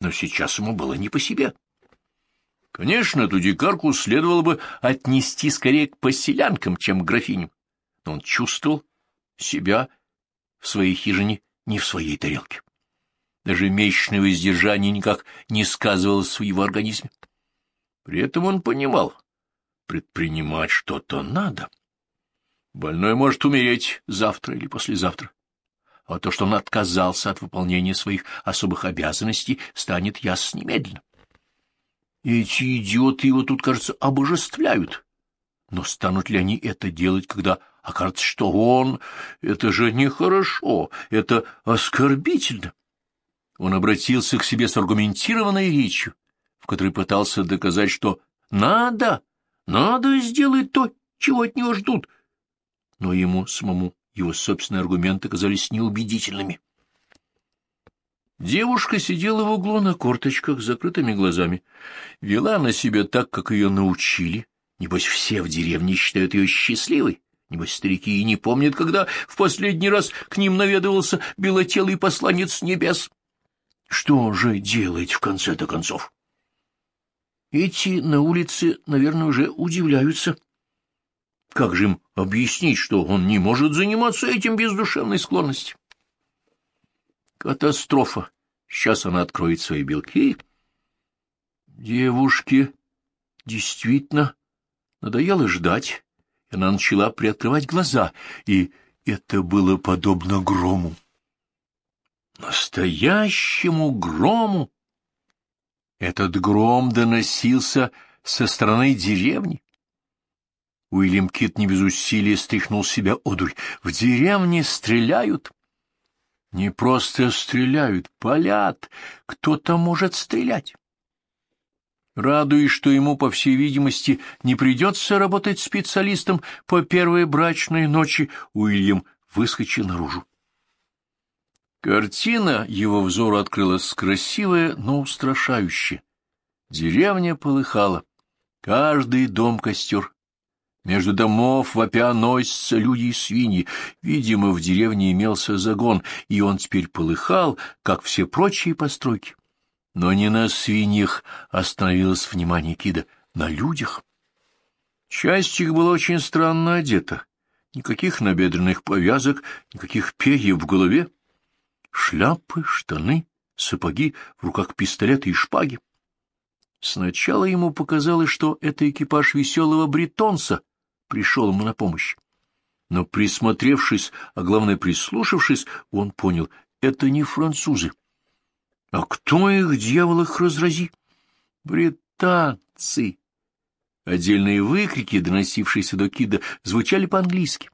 но сейчас ему было не по себе. Конечно, эту дикарку следовало бы отнести скорее к поселянкам, чем к графиням, но он чувствовал себя в своей хижине не в своей тарелке. Даже месячное воздержание никак не сказывалось в его организме. При этом он понимал, предпринимать что-то надо. Больной может умереть завтра или послезавтра. А то, что он отказался от выполнения своих особых обязанностей, станет ясно немедленно. Эти идиоты его тут, кажется, обожествляют. Но станут ли они это делать, когда окажется, что он... Это же нехорошо, это оскорбительно. Он обратился к себе с аргументированной речью, в которой пытался доказать, что надо, надо сделать то, чего от него ждут. Но ему самому его собственные аргументы казались неубедительными. Девушка сидела в углу на корточках с закрытыми глазами. Вела на себя так, как ее научили. Небось, все в деревне считают ее счастливой. Небось, старики и не помнят, когда в последний раз к ним наведывался белотелый посланец небес. Что же делать в конце-то концов? Эти на улице, наверное, уже удивляются. Как же им объяснить, что он не может заниматься этим без душевной склонности? Катастрофа. Сейчас она откроет свои белки. Девушке действительно надоело ждать, она начала приоткрывать глаза, и это было подобно грому. Настоящему грому! Этот гром доносился со стороны деревни. Уильям Кит не без усилия стряхнул себя одурь. В деревне стреляют. Не просто стреляют, палят. Кто-то может стрелять. Радуясь, что ему, по всей видимости, не придется работать специалистом по первой брачной ночи, Уильям выскочил наружу. Картина его взору открылась красивая, но устрашающая. Деревня полыхала, каждый дом костер, между домов вопя носятся люди и свиньи. Видимо, в деревне имелся загон, и он теперь полыхал, как все прочие постройки. Но не на свиньях остановилось внимание Кида, на людях. Часть их была очень странно одета. Никаких набедренных повязок, никаких перьев в голове. Шляпы, штаны, сапоги, в руках пистолеты и шпаги. Сначала ему показалось, что это экипаж веселого бретонца, пришел ему на помощь. Но присмотревшись, а главное прислушавшись, он понял — это не французы. А кто их, дьявол, их разрази? Британцы! Отдельные выкрики, доносившиеся до Кида, звучали по-английски.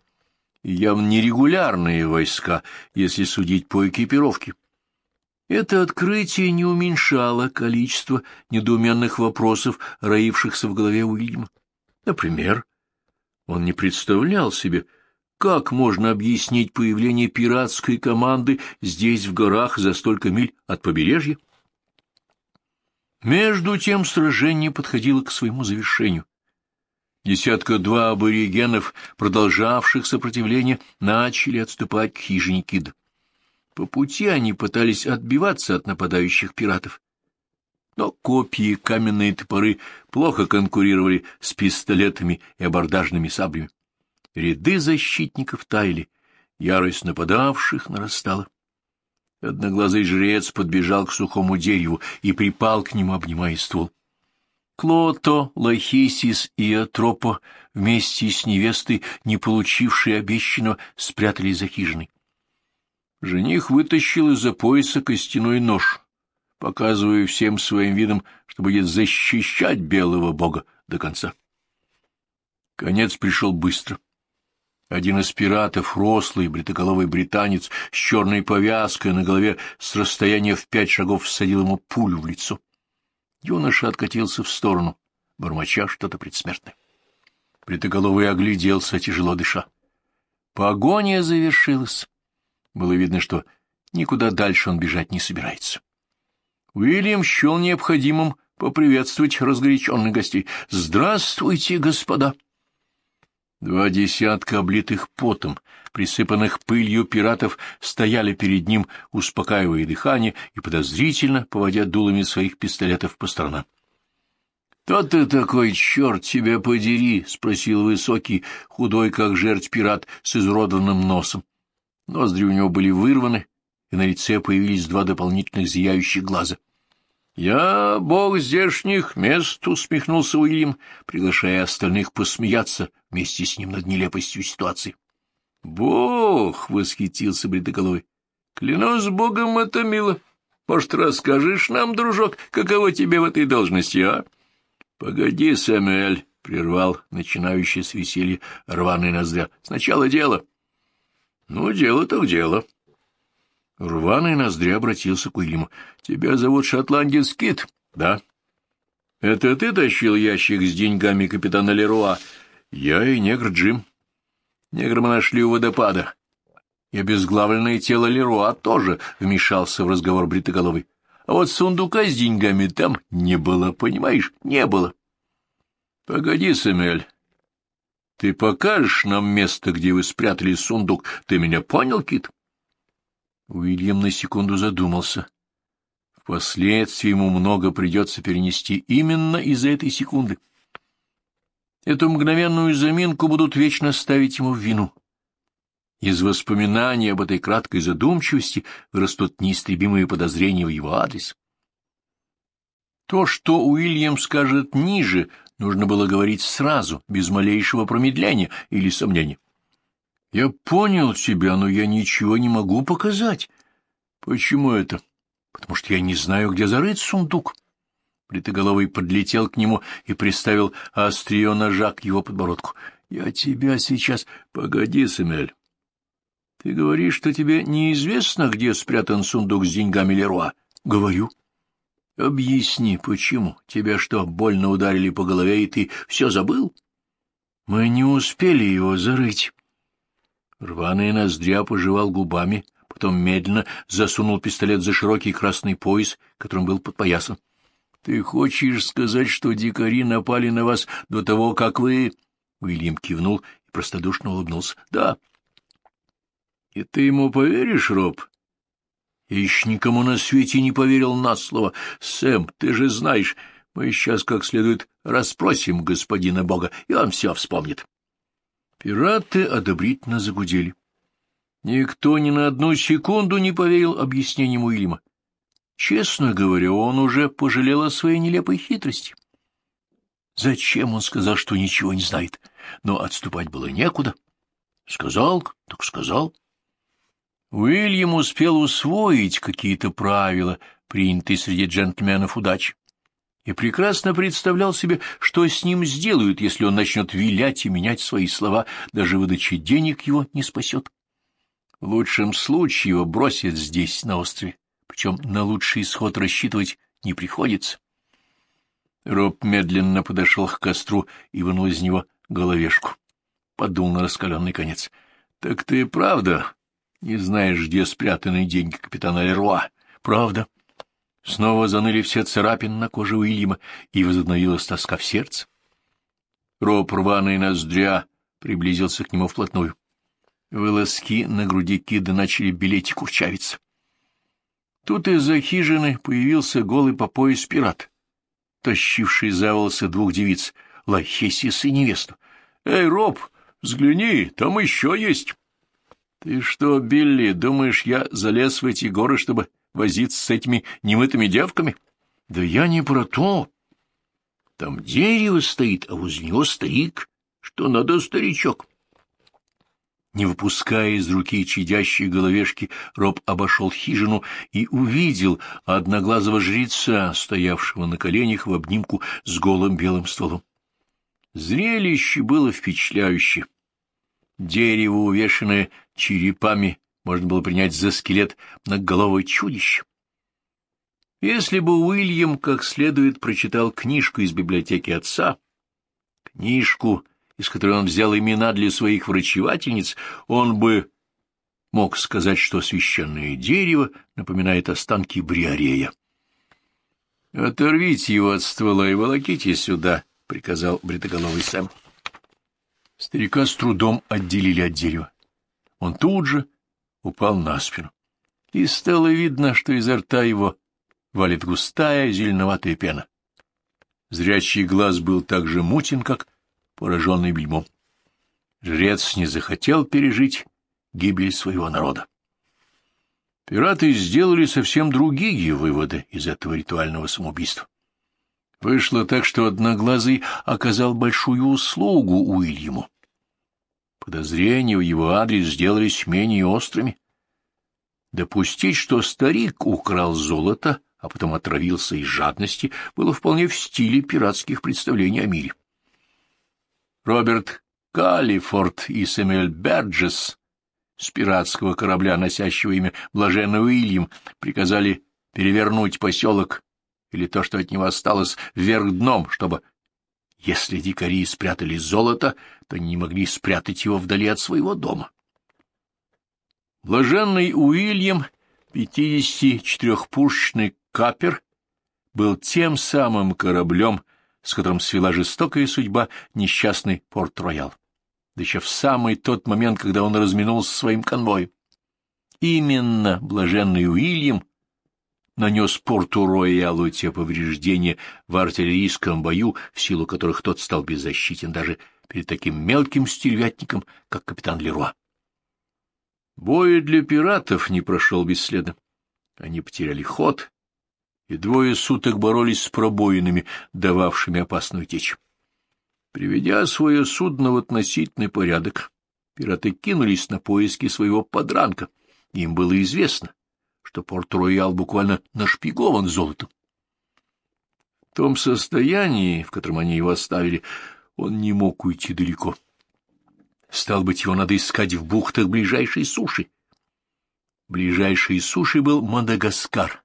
Явно нерегулярные войска, если судить по экипировке. Это открытие не уменьшало количество недоуменных вопросов, роившихся в голове Уильяма. Например, он не представлял себе, как можно объяснить появление пиратской команды здесь, в горах, за столько миль от побережья? Между тем сражение подходило к своему завершению. Десятка-два аборигенов, продолжавших сопротивление, начали отступать к хижине Кида. По пути они пытались отбиваться от нападающих пиратов но копья и каменные топоры плохо конкурировали с пистолетами и абордажными саблями. Ряды защитников таяли, ярость нападавших нарастала. Одноглазый жрец подбежал к сухому дереву и припал к нему, обнимая ствол. Клото, Лахисис и Атропо вместе с невестой, не получившей обещанного, спрятались за хижиной. Жених вытащил из-за пояса костяной нож, показывая всем своим видом, что будет защищать белого бога до конца. Конец пришел быстро. Один из пиратов, рослый, бритоголовый британец с черной повязкой на голове с расстояния в пять шагов всадил ему пулю в лицо. Юноша откатился в сторону, бормоча что-то предсмертное. Бритоголовый огляделся, тяжело дыша. Погоня завершилась. Было видно, что никуда дальше он бежать не собирается. Уильям счел необходимым поприветствовать разгоряченных гостей. «Здравствуйте, господа!» Два десятка облитых потом, присыпанных пылью пиратов, стояли перед ним, успокаивая дыхание и подозрительно поводя дулами своих пистолетов по сторонам. — Кто ты такой, черт тебя подери? — спросил высокий, худой, как жертв пират, с изуродованным носом. Ноздри у него были вырваны, и на лице появились два дополнительных зияющих глаза. — Я бог здешних мест, — усмехнулся Уильям, приглашая остальных посмеяться вместе с ним над нелепостью ситуации. — Бог! — восхитился Бритоголовый. — Клянусь богом, это мило. Может, расскажешь нам, дружок, каково тебе в этой должности, а? — Погоди, Сэмюэль, — прервал начинающий с веселья рваный ноздря. — Сначала дело. — Ну, дело так дело. — Рваный ноздря обратился к Уильяму. — Тебя зовут Шотландец Кит? — Да. — Это ты тащил ящик с деньгами капитана Леруа? — Я и негр Джим. Негра мы нашли у водопада. И обезглавленное тело Леруа тоже вмешался в разговор Бритоголовый. А вот сундука с деньгами там не было, понимаешь? Не было. — Погоди, Сэмюэль. Ты покажешь нам место, где вы спрятали сундук? Ты меня понял, Кит? Уильям на секунду задумался. Впоследствии ему много придется перенести именно из-за этой секунды. Эту мгновенную заминку будут вечно ставить ему в вину. Из воспоминаний об этой краткой задумчивости вырастут неистребимые подозрения в его адрес. То, что Уильям скажет ниже, нужно было говорить сразу, без малейшего промедления или сомнения. Я понял тебя, но я ничего не могу показать. Почему это? Потому что я не знаю, где зарыт сундук. Бритоголовый подлетел к нему и приставил острие ножа к его подбородку. Я тебя сейчас... Погоди, Сэмель. Ты говоришь, что тебе неизвестно, где спрятан сундук с деньгами Леруа? Говорю. Объясни, почему? Тебя что, больно ударили по голове, и ты все забыл? Мы не успели его зарыть. Рваный ноздря пожевал губами, потом медленно засунул пистолет за широкий красный пояс, которым был под поясом. — Ты хочешь сказать, что дикари напали на вас до того, как вы... Уильям кивнул и простодушно улыбнулся. — Да. — И ты ему поверишь, Роб? — Я никому на свете не поверил на слово. Сэм, ты же знаешь, мы сейчас как следует расспросим господина Бога, и он все вспомнит. Пираты одобрительно загудели. Никто ни на одну секунду не поверил объяснениям Уильяма. Честно говоря, он уже пожалел о своей нелепой хитрости. Зачем он сказал, что ничего не знает? Но отступать было некуда. Сказал, так сказал. Уильям успел усвоить какие-то правила, принятые среди джентльменов удачи и прекрасно представлял себе, что с ним сделают, если он начнет вилять и менять свои слова, даже выдача денег его не спасет. В лучшем случае его бросят здесь, на острове, причем на лучший исход рассчитывать не приходится. Роб медленно подошел к костру и вынул из него головешку. Подул на раскаленный конец. — Так ты правда не знаешь, где спрятаны деньги капитана Леруа? — Правда. Снова заныли все царапины на коже Уильяма, и возобновилась тоска в сердце. Роб рваный ноздря приблизился к нему вплотную. Волоски на груди Кида начали белеть и курчавиться. Тут из-за хижины появился голый по пояс пират, тащивший за волосы двух девиц, Лахесис и невесту. — Эй, Роб, взгляни, там еще есть. — Ты что, Билли, думаешь, я залез в эти горы, чтобы возиться с этими немытыми девками? Да я не про то. Там дерево стоит, а возле него старик. Что надо, старичок? Не выпуская из руки чадящей головешки, Роб обошел хижину и увидел одноглазого жреца, стоявшего на коленях в обнимку с голым белым стволом. Зрелище было впечатляющее. Дерево, увешанное черепами, можно было принять за скелет многоголовое чудище. Если бы Уильям как следует прочитал книжку из библиотеки отца, книжку, из которой он взял имена для своих врачевательниц, он бы мог сказать, что священное дерево напоминает останки бриарея. — Оторвите его от ствола и волоките сюда, — приказал бритоголовый Сэм. Старика с трудом отделили от дерева. Он тут же упал на спину, и стало видно, что изо рта его валит густая зеленоватая пена. Зрячий глаз был так же мутен, как пораженный бельмом. Жрец не захотел пережить гибель своего народа. Пираты сделали совсем другие выводы из этого ритуального самоубийства. Вышло так, что Одноглазый оказал большую услугу Уильяму. Подозрения в его адрес сделались менее острыми. Допустить, что старик украл золото, а потом отравился из жадности, было вполне в стиле пиратских представлений о мире. Роберт Каллифорд и Сэмюэль Берджес с пиратского корабля, носящего имя Блаженный Уильям, приказали перевернуть поселок или то, что от него осталось, вверх дном, чтобы если дикари спрятали золото, то не могли спрятать его вдали от своего дома. Блаженный Уильям, 54-пушечный капер, был тем самым кораблем, с которым свела жестокая судьба несчастный Порт-Роял. Да еще в самый тот момент, когда он разминулся своим конвоем. Именно блаженный Уильям нанес порту Роялу те повреждения в артиллерийском бою, в силу которых тот стал беззащитен даже перед таким мелким стервятником, как капитан Леруа. Бой для пиратов не прошел бесследно. Они потеряли ход, и двое суток боролись с пробоинами, дававшими опасную течь. Приведя свое судно в относительный порядок, пираты кинулись на поиски своего подранка. Им было известно, что Порт-Роял буквально нашпигован золотом. В том состоянии, в котором они его оставили, он не мог уйти далеко. Стал быть, его надо искать в бухтах ближайшей суши. Ближайшей суши был Мадагаскар.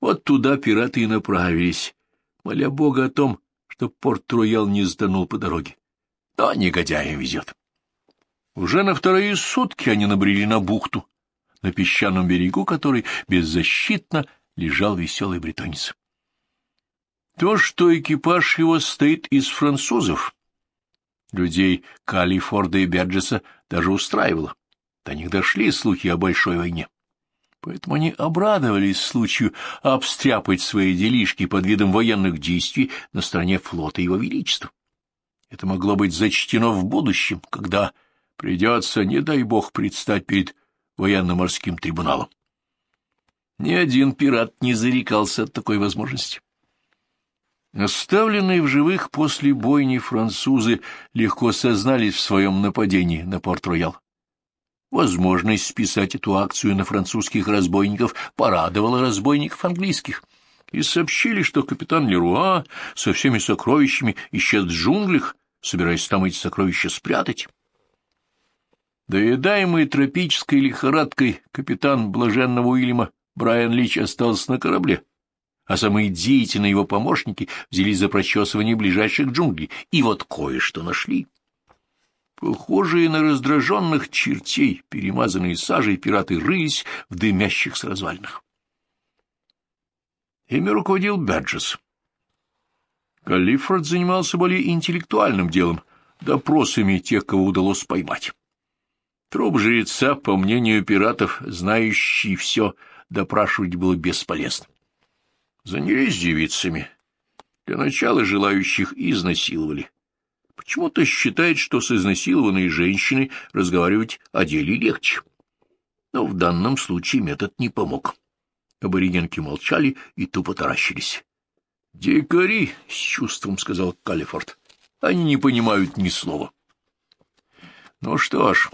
Вот туда пираты и направились, моля Бога о том, что Порт-Роял не сданул по дороге. Но негодяям везет. Уже на вторые сутки они набрели на бухту, на песчаном берегу которой беззащитно лежал веселый бретонец. То, что экипаж его стоит из французов, людей Калифорда и Берджеса даже устраивало. До них дошли слухи о большой войне. Поэтому они обрадовались случаю обстряпать свои делишки под видом военных действий на стороне флота Его Величества. Это могло быть зачтено в будущем, когда придется, не дай бог, предстать перед военно-морским трибуналом. Ни один пират не зарекался от такой возможности. Оставленные в живых после бойни французы легко сознались в своем нападении на Порт-Роял. Возможность списать эту акцию на французских разбойников порадовала разбойников английских, и сообщили, что капитан Леруа со всеми сокровищами исчез в джунглях, собираясь там эти сокровища спрятать. Доедаемый тропической лихорадкой капитан блаженного Уильяма Брайан Лич остался на корабле, а самые деятельные его помощники взялись за прочесывание ближайших джунглей, и вот кое-что нашли. Похожие на раздраженных чертей, перемазанные сажей, пираты рылись в дымящихся развалинах. Ими руководил Бэджес. Калифорд занимался более интеллектуальным делом, допросами тех, кого удалось поймать. Труп жреца, по мнению пиратов, знающий все, допрашивать было бесполезно. Занялись девицами. Для начала желающих изнасиловали. Почему-то считает, что с изнасилованной женщиной разговаривать о деле легче. Но в данном случае метод не помог. Аборигенки молчали и тупо таращились. — Дикари, — с чувством сказал Калифорд, — они не понимают ни слова. — Ну что ж...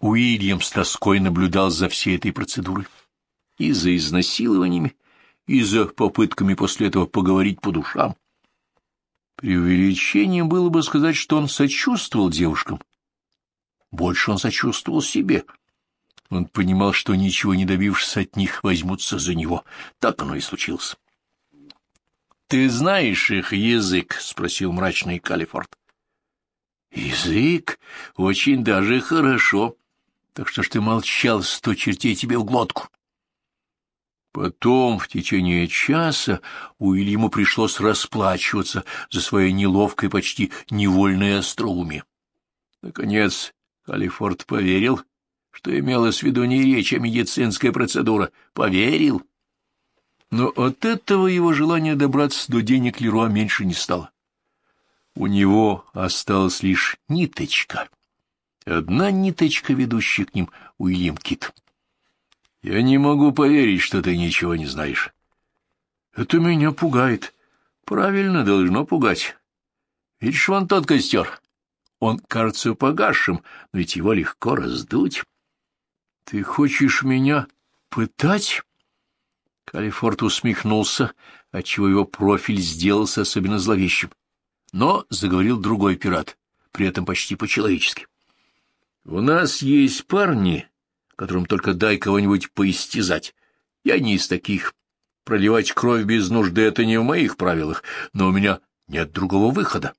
Уильям с тоской наблюдал за всей этой процедурой. И за изнасилованиями, и за попытками после этого поговорить по душам. Преувеличением было бы сказать, что он сочувствовал девушкам. Больше он сочувствовал себе. Он понимал, что ничего не добившись от них, возьмутся за него. Так оно и случилось. — Ты знаешь их язык? — спросил мрачный Калифорд. — Язык? Очень даже хорошо. Так что ж ты молчал, сто чертей тебе в глотку? Потом, в течение часа, Уильяму пришлось расплачиваться за свое неловкое, почти невольное остроумие. Наконец, Калифорд поверил, что имелось в виду не речь, а медицинская процедура. Поверил. Но от этого его желание добраться до денег Леруа меньше не стало. У него осталась лишь ниточка. Одна ниточка, ведущая к ним, Уильям Кит. Я не могу поверить, что ты ничего не знаешь. Это меня пугает. Правильно, должно пугать. Видишь, вон тот костер. Он кажется погасшим, но ведь его легко раздуть. Ты хочешь меня пытать? Калифорд усмехнулся, отчего его профиль сделался особенно зловещим. Но заговорил другой пират, при этом почти по-человечески. — У нас есть парни, которым только дай кого-нибудь поистязать. Я не из таких. Проливать кровь без нужды — это не в моих правилах, но у меня нет другого выхода.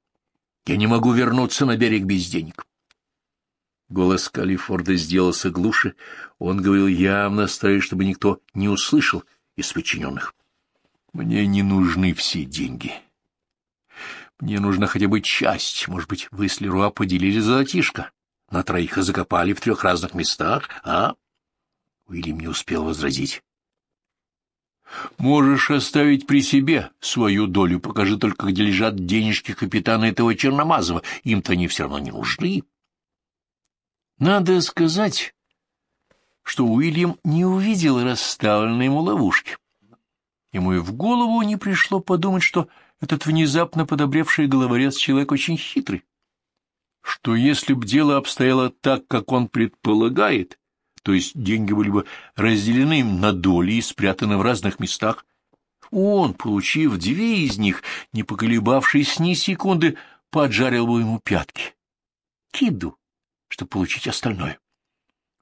Я не могу вернуться на берег без денег. Голос Калифорда сделался глуше. Он говорил явно, стараясь, чтобы никто не услышал из подчиненных. «Мне не нужны все деньги. Мне нужна хотя бы часть. Может быть, вы с Леруа поделили золотишко?» На троих и закопали в трех разных местах, а? Уильям не успел возразить. Можешь оставить при себе свою долю, покажи только, где лежат денежки капитана этого Черномазова. Им-то они все равно не нужны. Надо сказать, что Уильям не увидел расставленной ему ловушки. Ему и в голову не пришло подумать, что этот внезапно подобревший головорез человек очень хитрый что если б дело обстояло так, как он предполагает, то есть деньги были бы разделены на доли и спрятаны в разных местах, он, получив две из них, не поколебавшись ни секунды, поджарил бы ему пятки. Киду, чтобы получить остальное.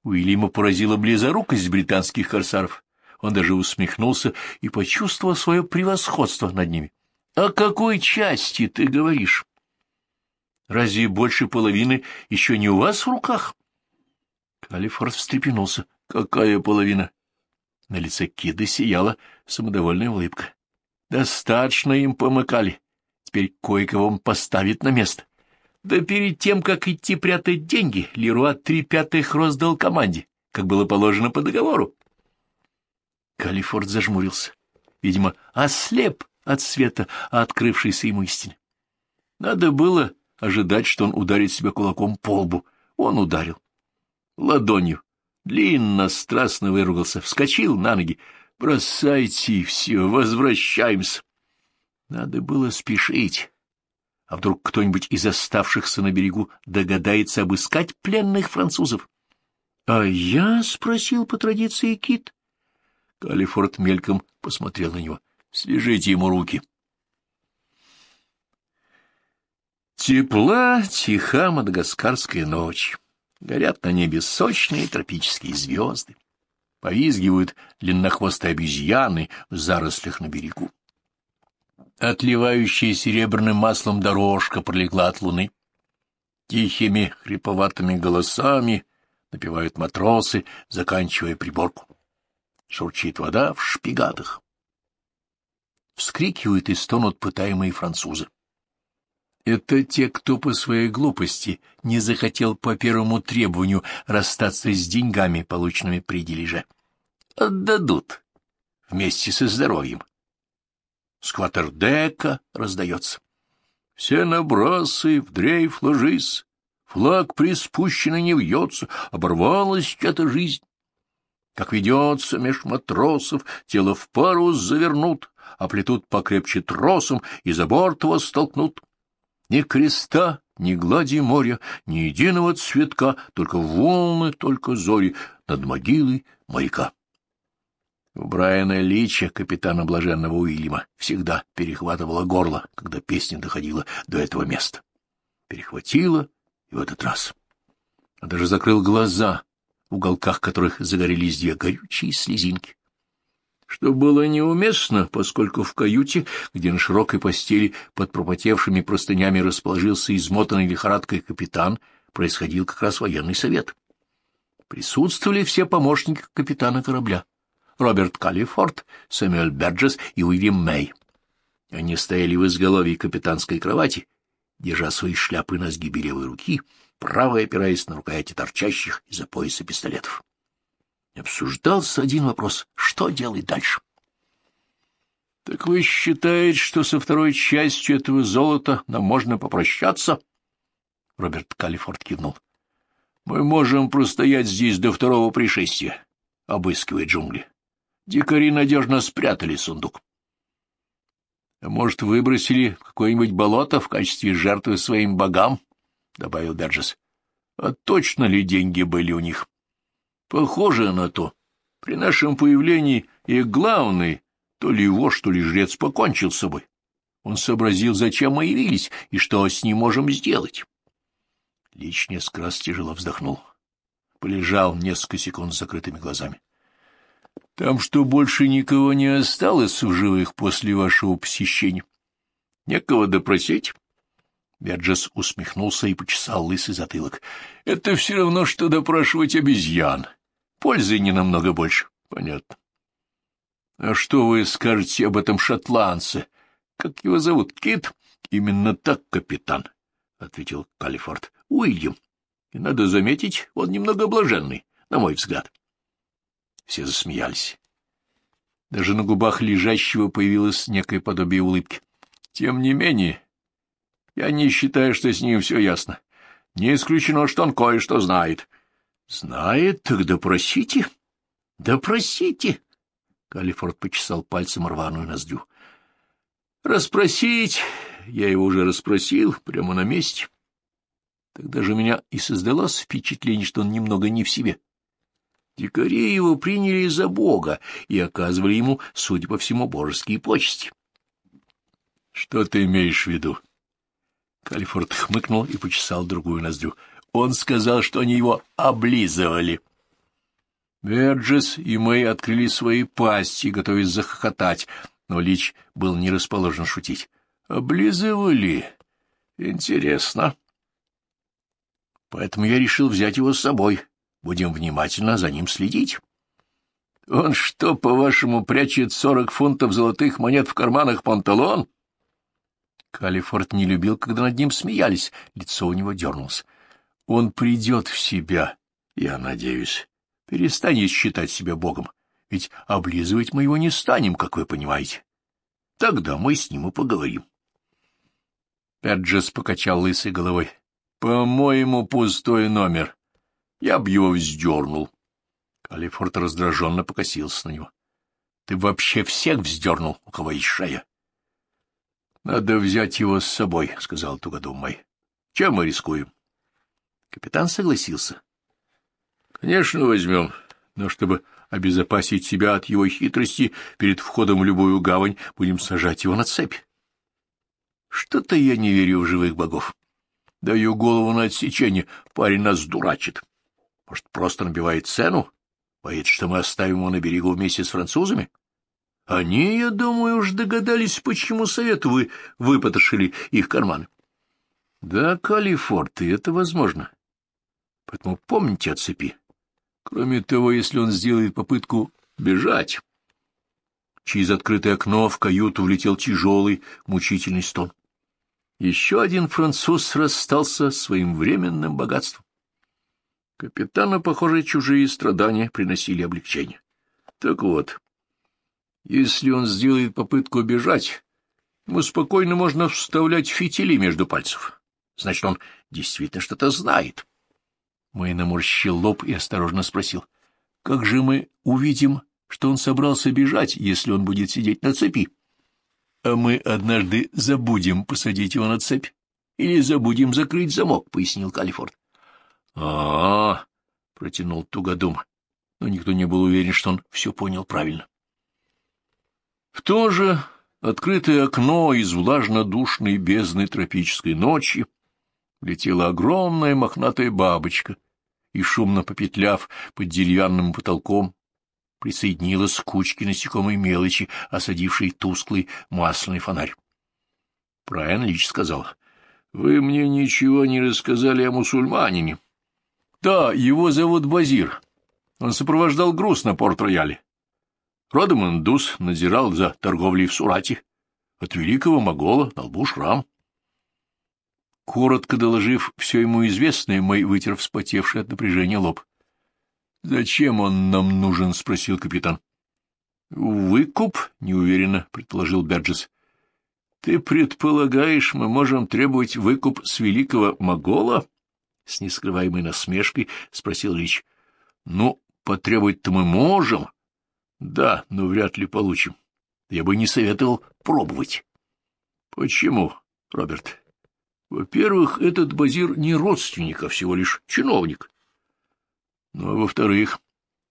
Уильяма поразила близорукость британских корсаров. Он даже усмехнулся и почувствовал свое превосходство над ними. — О какой части ты говоришь? Разве больше половины еще не у вас в руках? Калифорд встрепенулся. Какая половина? На лице Кида сияла самодовольная улыбка. Достаточно им помыкали. Теперь кое-кого поставит на место. Да перед тем, как идти прятать деньги, Леруа три пятых роздал команде, как было положено по договору. Калифорд зажмурился. Видимо, ослеп от света, открывшейся ему истины. Надо было ожидать, что он ударит себя кулаком по лбу. Он ударил. Ладонью. Длинно, страстно выругался, вскочил на ноги. «Бросайте все, возвращаемся!» Надо было спешить. А вдруг кто-нибудь из оставшихся на берегу догадается обыскать пленных французов? — А я? — спросил по традиции Кит. Калифорд мельком посмотрел на него. — Свяжите ему руки. — Тепла, тиха мадагаскарская ночь. Горят на небе сочные тропические звезды. Повизгивают длиннохвостые обезьяны в зарослях на берегу. Отливающая серебряным маслом дорожка пролегла от луны. Тихими, хриповатыми голосами напевают матросы, заканчивая приборку. Шурчит вода в шпигатах. Вскрикивают и стонут пытаемые французы. Это те, кто по своей глупости не захотел по первому требованию расстаться с деньгами, полученными при дележе. Отдадут вместе со здоровьем. Скватердека раздается. Все набрасы, в дрейф ложись, флаг приспущенный не вьется, оборвалась чья-то жизнь. Как ведется меж матросов, тело в парус завернут, оплетут покрепче тросом и за борт его столкнут. Ни креста, ни глади моря, ни единого цветка, только волны, только зори над могилой маяка. У Брайана Лича, капитана блаженного Уильяма, всегда перехватывало горло, когда песня доходила до этого места. Перехватила и в этот раз. Он даже закрыл глаза, в уголках которых загорелись две горючие слезинки что было неуместно, поскольку в каюте, где на широкой постели под пропотевшими простынями расположился измотанный лихорадкой капитан, происходил как раз военный совет. Присутствовали все помощники капитана корабля, Роберт Каллифорд, Сэмюэль Берджес и Уильям Мэй. Они стояли в изголовье капитанской кровати, держа свои шляпы на сгибе левой руки, правой опираясь на рукояти торчащих из-за пояса пистолетов. Обсуждался один вопрос — что делать дальше? — Так вы считаете, что со второй частью этого золота нам можно попрощаться? Роберт Калифорд кивнул. — Мы можем простоять здесь до второго пришествия, обыскивая джунгли. Дикари надежно спрятали сундук. — А может, выбросили в какое-нибудь болото в качестве жертвы своим богам? — добавил Берджес. — А точно ли деньги были у них? — Похоже на то. При нашем появлении их главный, то ли вождь, то ли жрец, покончил с собой. Он сообразил, зачем мы явились и что с ним можем сделать. Лич несколько раз тяжело вздохнул. Полежал несколько секунд с закрытыми глазами. — Там что, больше никого не осталось в живых после вашего посещения? Некого допросить? Берджес усмехнулся и почесал лысый затылок. — Это все равно, что допрашивать обезьян. Пользы не намного больше. — Понятно. — А что вы скажете об этом шотландце? Как его зовут? Кит? — Именно так, капитан, — ответил Калифорд. — Уильям. И надо заметить, он немного блаженный, на мой взгляд. Все засмеялись. Даже на губах лежащего появилось некое подобие улыбки. Тем не менее, я не считаю, что с ним все ясно. Не исключено, что он кое-что знает. — Знает? Так допросите. — Допросите. Калифорд почесал пальцем рваную ноздрю. — Расспросить? Я его уже расспросил, прямо на месте. Тогда же у меня и создалось впечатление, что он немного не в себе. Дикари его приняли за бога и оказывали ему, судя по всему, божеские почести. — Что ты имеешь в виду? Калифорд хмыкнул и почесал другую ноздрю. Он сказал, что они его облизывали. Берджес и Мэй открыли свои пасти, готовясь захохотать, но Лич был не расположен шутить. — Облизывали? Интересно. Поэтому я решил взять его с собой. Будем внимательно за ним следить. — Он что, по-вашему, прячет сорок фунтов золотых монет в карманах панталон? Калифорд не любил, когда над ним смеялись, лицо у него дернулось. Он придет в себя, я надеюсь. Перестанет считать себя богом, ведь облизывать мы его не станем, как вы понимаете. Тогда мы с ним и поговорим. Перджес покачал лысой головой. — По-моему, пустой номер. Я б его вздернул. Калифорд раздраженно покосился на него. — Ты вообще всех вздернул, у кого есть шея? Надо взять его с собой, — сказал тугодум Мэй. — Чем мы рискуем? Капитан согласился. — Конечно, возьмем, но чтобы обезопасить себя от его хитрости, перед входом в любую гавань будем сажать его на цепь. Что-то я не верю в живых богов. Даю голову на отсечение, парень нас дурачит. Может, просто набивает цену? Боится, что мы оставим его на берегу вместе с французами? — они, я думаю, уж догадались, почему совету вы выпотрошили их карманы. Да, Калифорд, и это возможно. Поэтому помните о цепи. Кроме того, если он сделает попытку бежать... Через открытое окно в каюту влетел тяжелый, мучительный стон. Еще один француз расстался своим временным богатством. Капитана, похоже, чужие страдания приносили облегчение. Так вот, если он сделает попытку убежать, ему спокойно можно вставлять фитили между пальцев. Значит, он действительно что-то знает. Мэй наморщил лоб и осторожно спросил. — Как же мы увидим, что он собрался бежать, если он будет сидеть на цепи? — А мы однажды забудем посадить его на цепь. Или забудем закрыть замок, — пояснил Калифорд. — А-а-а! — протянул Тугодум, но никто не был уверен, что он все понял правильно. В то же открытое окно из влажно-душной бездны тропической ночи летела огромная мохнатая бабочка и, шумно попетляв под деревянным потолком, присоединилась к кучке насекомой мелочи, осадившей тусклый масляный фонарь. Брайан Лич сказал, — Вы мне ничего не рассказали о мусульманине. — Да, его зовут Базир. Он сопровождал груз на порт-рояле. Родом индус надзирал за торговлей в Сурате. От великого могола на лбу шрам. Коротко доложив все ему известное, Мэй вытер вспотевший от напряжения лоб. — Зачем он нам нужен? — спросил капитан. — Выкуп, — неуверенно предположил Берджес. — Ты предполагаешь, мы можем требовать выкуп с великого могола? — с нескрываемой насмешкой спросил Лич. — Ну, потребовать-то мы можем. — Да, но вряд ли получим. Я бы не советовал пробовать. — Почему, Роберт? Во-первых, этот Базир не родственник, а всего лишь чиновник. Ну, а во-вторых...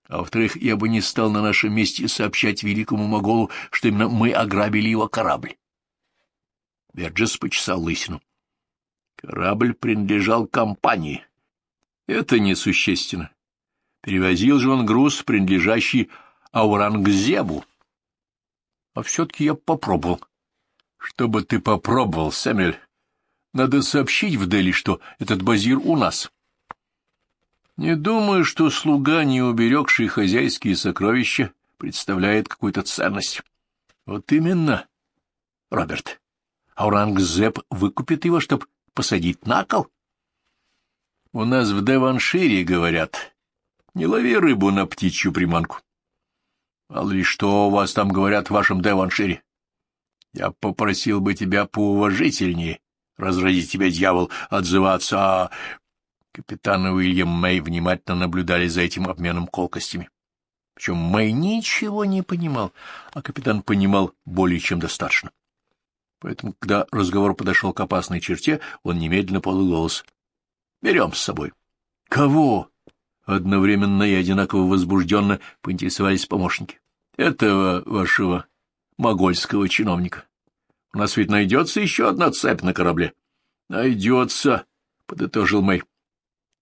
А во-вторых, я бы не стал на нашем месте сообщать великому Моголу, что именно мы ограбили его корабль. Берджес почесал лысину. Корабль принадлежал компании. Это несущественно. Перевозил же он груз, принадлежащий Аурангзебу. А все-таки я попробовал. Чтобы ты попробовал, Сэмюэль. Надо сообщить в Дели, что этот базир у нас. Не думаю, что слуга, не уберегший хозяйские сокровища, представляет какую-то ценность. Вот именно, Роберт. Аурангзеб выкупит его, чтобы посадить на кол? У нас в Деваншире говорят, не лови рыбу на птичью приманку. Мало что у вас там говорят в вашем Деваншире. Я попросил бы тебя поуважительнее, разради тебя, дьявол, отзываться, а... Капитан и Уильям Мэй внимательно наблюдали за этим обменом колкостями. Причем Мэй ничего не понимал, а капитан понимал более чем достаточно. Поэтому, когда разговор подошел к опасной черте, он немедленно подал голос. — Берем с собой. — Кого? — одновременно и одинаково возбужденно поинтересовались помощники. — Этого вашего могольского чиновника. У нас ведь найдется еще одна цепь на корабле. — Найдется, — подытожил Мэй.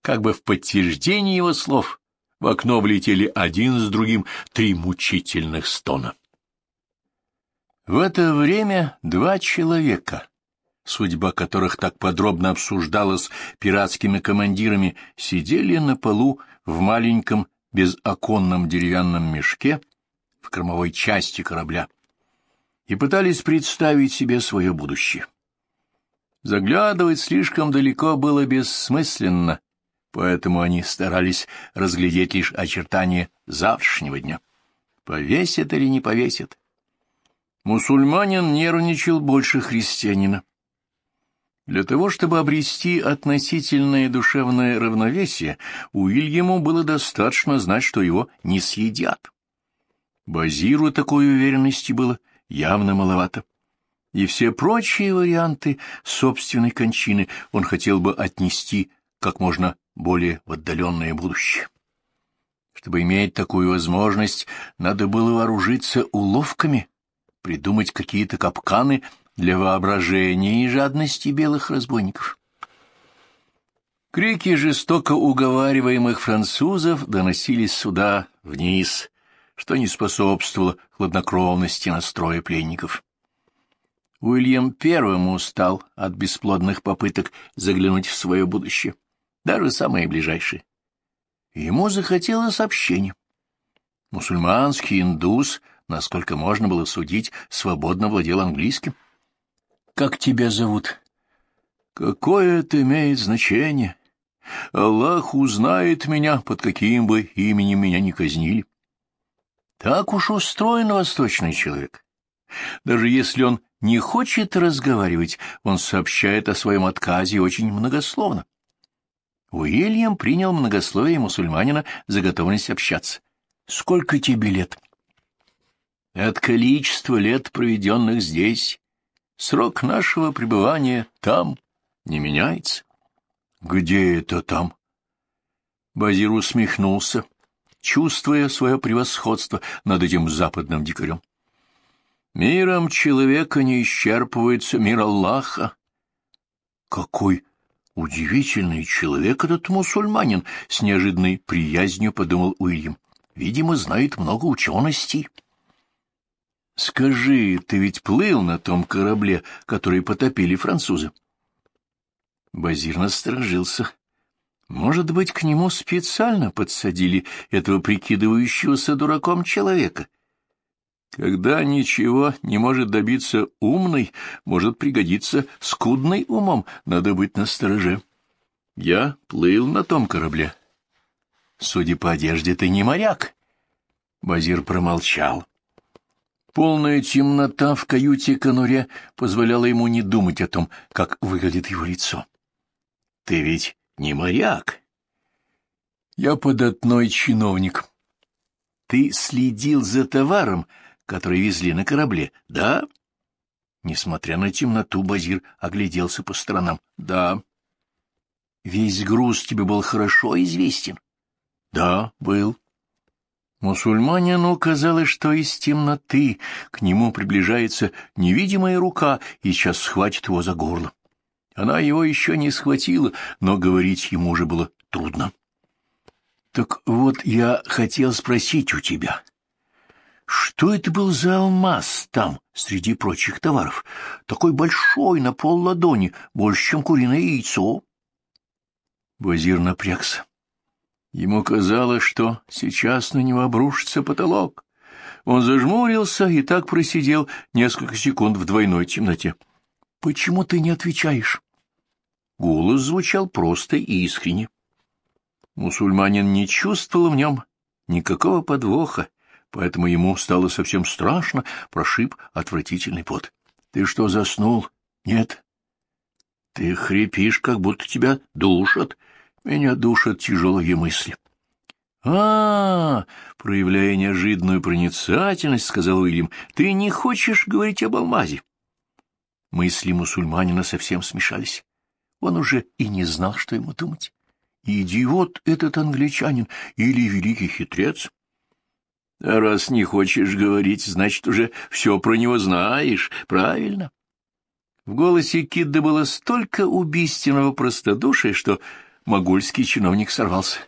Как бы в подтверждение его слов в окно влетели один с другим три мучительных стона. В это время два человека, судьба которых так подробно обсуждалась пиратскими командирами, сидели на полу в маленьком безоконном деревянном мешке в кормовой части корабля и пытались представить себе свое будущее. Заглядывать слишком далеко было бессмысленно, поэтому они старались разглядеть лишь очертания завтрашнего дня. Повесят или не повесят? Мусульманин нервничал больше христианина. Для того, чтобы обрести относительное душевное равновесие, Уильяму было достаточно знать, что его не съедят. Базиру такой уверенности было явно маловато. И все прочие варианты собственной кончины он хотел бы отнести как можно более в отдаленное будущее. Чтобы иметь такую возможность, надо было вооружиться уловками, придумать какие-то капканы для воображения и жадности белых разбойников. Крики жестоко уговариваемых французов доносились сюда, вниз, что не способствовало хладнокровности настроя пленников. Уильям первым устал от бесплодных попыток заглянуть в свое будущее даже самые ближайшие. Ему захотелось общения. Мусульманский индус, насколько можно было судить, свободно владел английским. — Как тебя зовут? — Какое это имеет значение? Аллах узнает меня, под каким бы именем меня ни казнили. Так уж устроен восточный человек. Даже если он не хочет разговаривать, он сообщает о своем отказе очень многословно. Уильям принял многословие мусульманина за готовность общаться. «Сколько тебе лет?» «От количества лет, проведенных здесь, срок нашего пребывания там не меняется». «Где это там?» Базир усмехнулся, чувствуя свое превосходство над этим западным дикарем. «Миром человека не исчерпывается мир Аллаха». «Какой Удивительный человек этот мусульманин, с неожиданной приязнью подумал Уильям. Видимо, знает много ученостей. Скажи, ты ведь плыл на том корабле, который потопили французы? Базир насторожился. Может быть, к нему специально подсадили этого прикидывающегося дураком человека? Когда ничего не может добиться умный, может пригодиться скудный умом, надо быть настороже. Я плыл на том корабле. Судя по одежде, ты не моряк. Базир промолчал. Полная темнота в каюте-конуре позволяла ему не думать о том, как выглядит его лицо. — Ты ведь не моряк. — Я податной чиновник. — Ты следил за товаром, который везли на корабле, да? Несмотря на темноту, Базир огляделся по сторонам. — Да. — Весь груз тебе был хорошо известен? — Да, был. Мусульманину казалось, что из темноты к нему приближается невидимая рука и сейчас схватит его за горло. Она его еще не схватила, но говорить ему уже было трудно. — Так вот я хотел спросить у тебя, что это был за алмаз там, среди прочих товаров? Такой большой, на пол ладони, больше, чем куриное яйцо. Вазир напрягся. Ему казалось, что сейчас на него обрушится потолок. Он зажмурился и так просидел несколько секунд в двойной темноте. — Почему ты не отвечаешь? Голос звучал просто и искренне. Мусульманин не чувствовал в нем никакого подвоха, поэтому ему стало совсем страшно, прошиб отвратительный пот. — Ты что, заснул? — Нет. — Ты хрипишь, как будто тебя душат. Меня душат тяжелые мысли. — А, проявляя неожиданную проницательность, — сказал Уильям, — ты не хочешь говорить об алмазе? Мысли мусульманина совсем смешались. Он уже и не знал, что ему думать. Идиот этот англичанин или великий хитрец? А раз не хочешь говорить, значит, уже все про него знаешь, правильно? В голосе Кидда было столько убийственного простодушия, что могольский чиновник сорвался.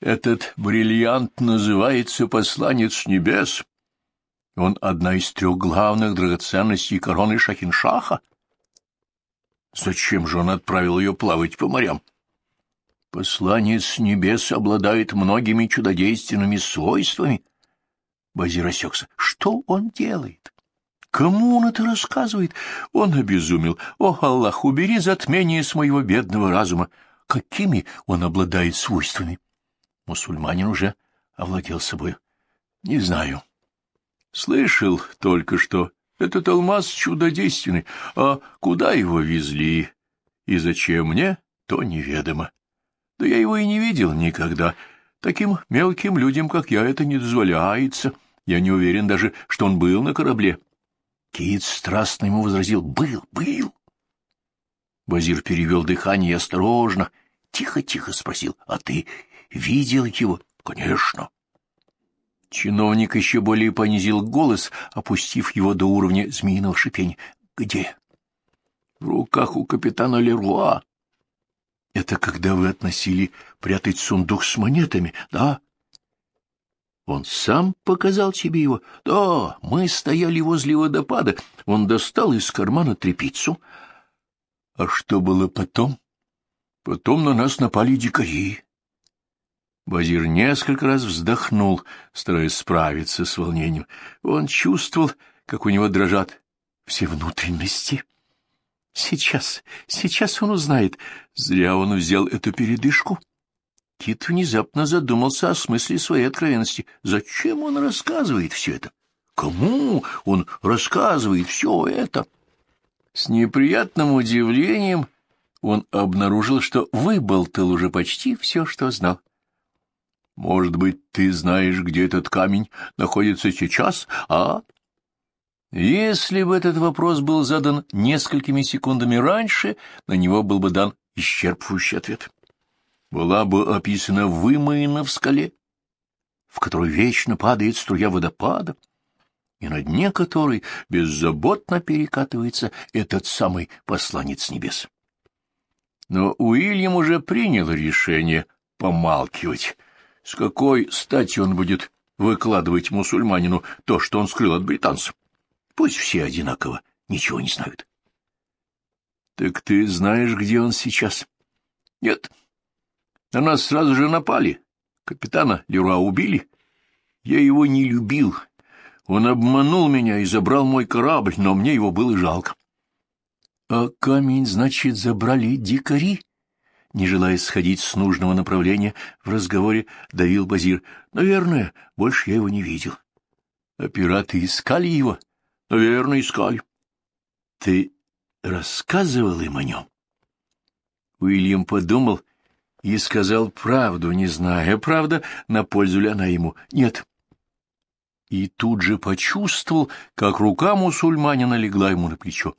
Этот бриллиант называется «Посланец небес». Он одна из трех главных драгоценностей короны Шахиншаха. Зачем же он отправил ее плавать по морям? Посланец небес обладает многими чудодейственными свойствами. Базир осекся. Что он делает? Кому он это рассказывает? Он обезумел. О, Аллах, убери затмение с моего бедного разума какими он обладает свойствами. Мусульманин уже овладел собой. Не знаю. Слышал только что, этот алмаз чудодейственный, а куда его везли и зачем мне, то неведомо. Да я его и не видел никогда. Таким мелким людям, как я, это не дозволяется. Я не уверен даже, что он был на корабле. Кит страстно ему возразил «Был, был». Базир перевел дыхание осторожно, тихо-тихо спросил, «А ты видел его?» «Конечно». Чиновник еще более понизил голос, опустив его до уровня змеиного шипения. «Где?» «В руках у капитана Леруа». «Это когда вы относили прятать сундук с монетами, да?» Он сам показал тебе его? Да, мы стояли возле водопада. Он достал из кармана трепицу, а что было потом? Потом на нас напали дикари. Базир несколько раз вздохнул, стараясь справиться с волнением. Он чувствовал, как у него дрожат все внутренности. Сейчас, сейчас он узнает. Зря он взял эту передышку. Кит внезапно задумался о смысле своей откровенности. Зачем он рассказывает все это? Кому он рассказывает все это? С неприятным удивлением он обнаружил, что выболтал уже почти все, что знал. «Может быть, ты знаешь, где этот камень находится сейчас, а?» Если бы этот вопрос был задан несколькими секундами раньше, на него был бы дан исчерпывающий ответ. Была бы описана вымоина в скале, в которой вечно падает струя водопада, и на дне которой беззаботно перекатывается этот самый посланец небес. Но Уильям уже принял решение помалкивать. С какой стати он будет выкладывать мусульманину то, что он скрыл от британцев? Пусть все одинаково, ничего не знают. — Так ты знаешь, где он сейчас? — Нет. На нас сразу же напали. Капитана Леруа убили. Я его не любил. Он обманул меня и забрал мой корабль, но мне его было жалко. — А камень, значит, забрали дикари? Не желая сходить с нужного направления, в разговоре давил Базир. — Наверное, больше я его не видел. — А пираты искали его? — Наверное, искали. — Ты рассказывал им о нем? Уильям подумал и сказал правду, не зная, правда, на пользу ли она ему. Нет. И тут же почувствовал, как рука мусульманина легла ему на плечо.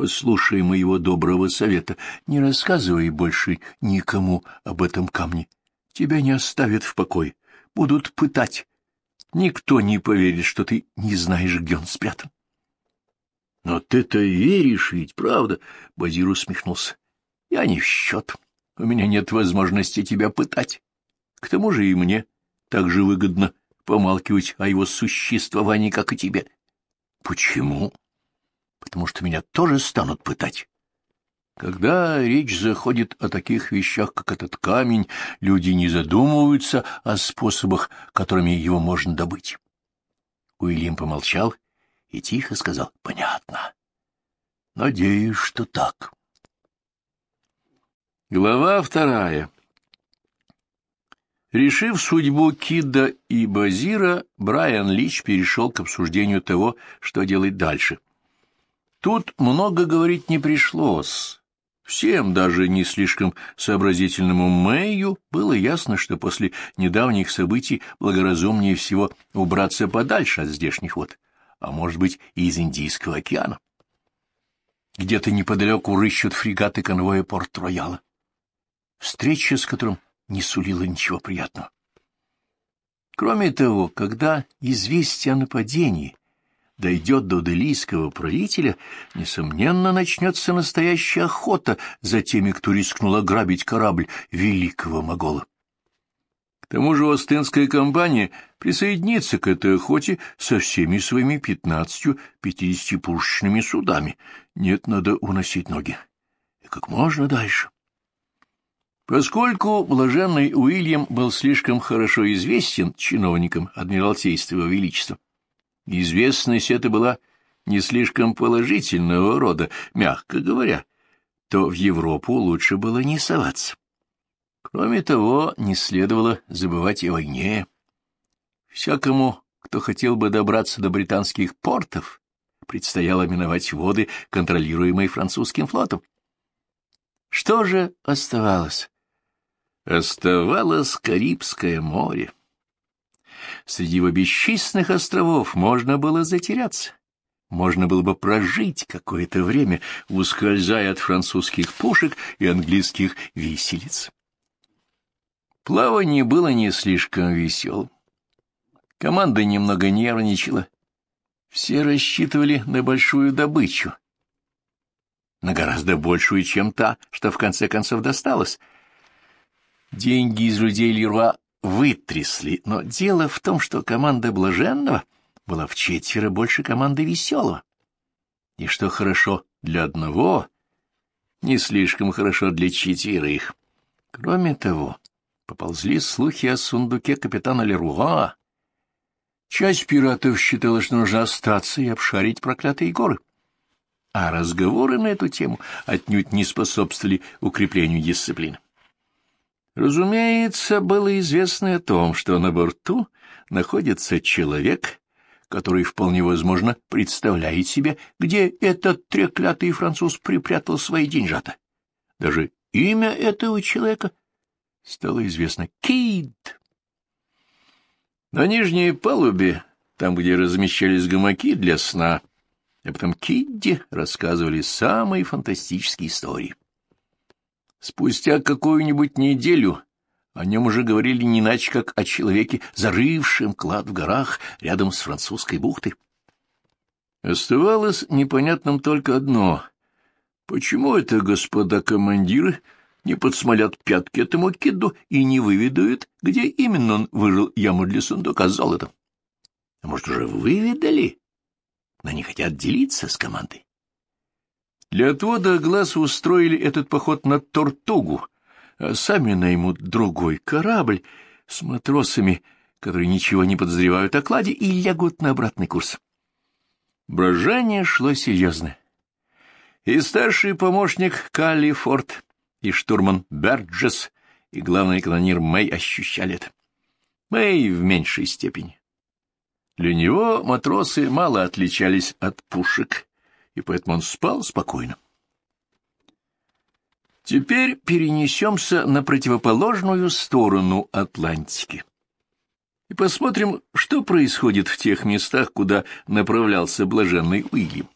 Послушай моего доброго совета, не рассказывай больше никому об этом камне. Тебя не оставят в покое, будут пытать. Никто не поверит, что ты не знаешь, где он спрятан. — Но ты-то веришь ведь, правда? — Базир усмехнулся. — Я не в счет. У меня нет возможности тебя пытать. К тому же и мне так же выгодно помалкивать о его существовании, как и тебе. — Почему? — потому что меня тоже станут пытать. Когда речь заходит о таких вещах, как этот камень, люди не задумываются о способах, которыми его можно добыть. Уильям помолчал и тихо сказал «Понятно. Надеюсь, что так». Глава вторая Решив судьбу Кидда и Базира, Брайан Лич перешел к обсуждению того, что делать дальше — Тут много говорить не пришлось. Всем, даже не слишком сообразительному Мэю, было ясно, что после недавних событий благоразумнее всего убраться подальше от здешних вод, а может быть и из Индийского океана. Где-то неподалеку рыщут фрегаты конвоя Порт-Рояла, встреча с которым не сулила ничего приятного. Кроме того, когда известие о нападении дойдет до делийского правителя, несомненно, начнется настоящая охота за теми, кто рискнул ограбить корабль великого Могола. К тому же Остинская компания присоединится к этой охоте со всеми своими пятнадцатью-пятидесятипушечными судами. Нет, надо уносить ноги. И как можно дальше. Поскольку блаженный Уильям был слишком хорошо известен чиновникам Адмиралтейства Величества, известность эта была не слишком положительного рода, мягко говоря, то в Европу лучше было не соваться. Кроме того, не следовало забывать о войне. Всякому, кто хотел бы добраться до британских портов, предстояло миновать воды, контролируемые французским флотом. Что же оставалось? Оставалось Карибское море. Среди его бесчисленных островов можно было затеряться. Можно было бы прожить какое-то время, ускользая от французских пушек и английских виселиц. Плавание было не слишком веселым. Команда немного нервничала. Все рассчитывали на большую добычу. На гораздо большую, чем та, что в конце концов досталась. Деньги из людей Леруа вытрясли, но дело в том, что команда Блаженного была в четверо больше команды Веселого. И что хорошо для одного, не слишком хорошо для четверых. Кроме того, поползли слухи о сундуке капитана Леруа. Часть пиратов считала, что нужно остаться и обшарить проклятые горы. А разговоры на эту тему отнюдь не способствовали укреплению дисциплины. Разумеется, было известно о том, что на борту находится человек, который вполне возможно представляет себе, где этот треклятый француз припрятал свои деньжата. Даже имя этого человека стало известно — Кид. На нижней палубе, там, где размещались гамаки для сна, об этом Кидде рассказывали самые фантастические истории. Спустя какую-нибудь неделю о нем уже говорили не иначе, как о человеке, зарывшем клад в горах рядом с французской бухтой. Оставалось непонятным только одно. Почему это господа командиры не подсмолят пятки этому киду и не выведают, где именно он выжил яму для сундука с золотом? А может, уже выведали, но не хотят делиться с командой? Для отвода глаз устроили этот поход на Тортугу, а сами наймут другой корабль с матросами, которые ничего не подозревают о кладе и лягут на обратный курс. Брожение шло серьезное. И старший помощник Калли Форд, и штурман Берджес, и главный канонир Мэй ощущали это. Мэй в меньшей степени. Для него матросы мало отличались от пушек, и поэтому он спал спокойно. Теперь перенесемся на противоположную сторону Атлантики и посмотрим, что происходит в тех местах, куда направлялся блаженный Уильям.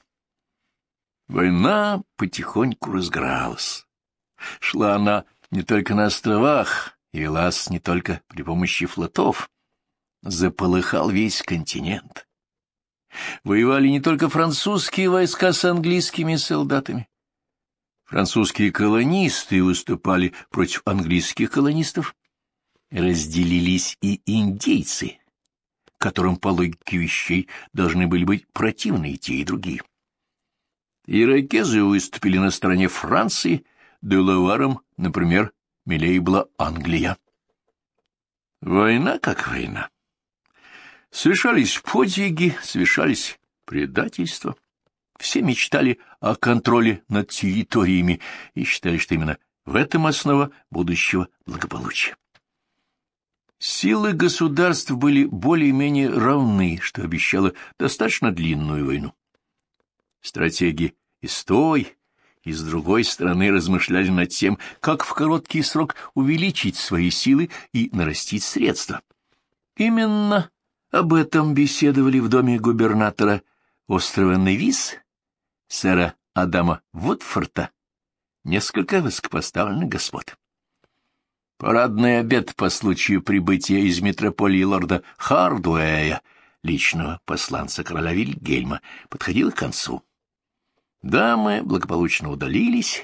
Война потихоньку разгоралась. Шла она не только на островах, и велась не только при помощи флотов. Заполыхал весь континент. Воевали не только французские войска с английскими солдатами. Французские колонисты выступали против английских колонистов. Разделились и индейцы, которым по логике вещей должны были быть противны и те, и другие. Иракезы выступили на стороне Франции, Делаваром, например, милее была Англия. Война как война. Совершались подвиги, совершались предательства. Все мечтали о контроле над территориями и считали, что именно в этом основа будущего благополучия. Силы государств были более-менее равны, что обещало достаточно длинную войну. Стратеги и с той, и с другой стороны размышляли над тем, как в короткий срок увеличить свои силы и нарастить средства. Именно об этом беседовали в доме губернатора острова Невис, сэра Адама Вудфорта, несколько высокопоставленных господ. Парадный обед по случаю прибытия из метрополии лорда Хардуэя, личного посланца короля Вильгельма, подходил к концу. Дамы благополучно удалились,